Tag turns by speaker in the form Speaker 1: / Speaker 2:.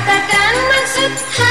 Speaker 1: katakan maksud hati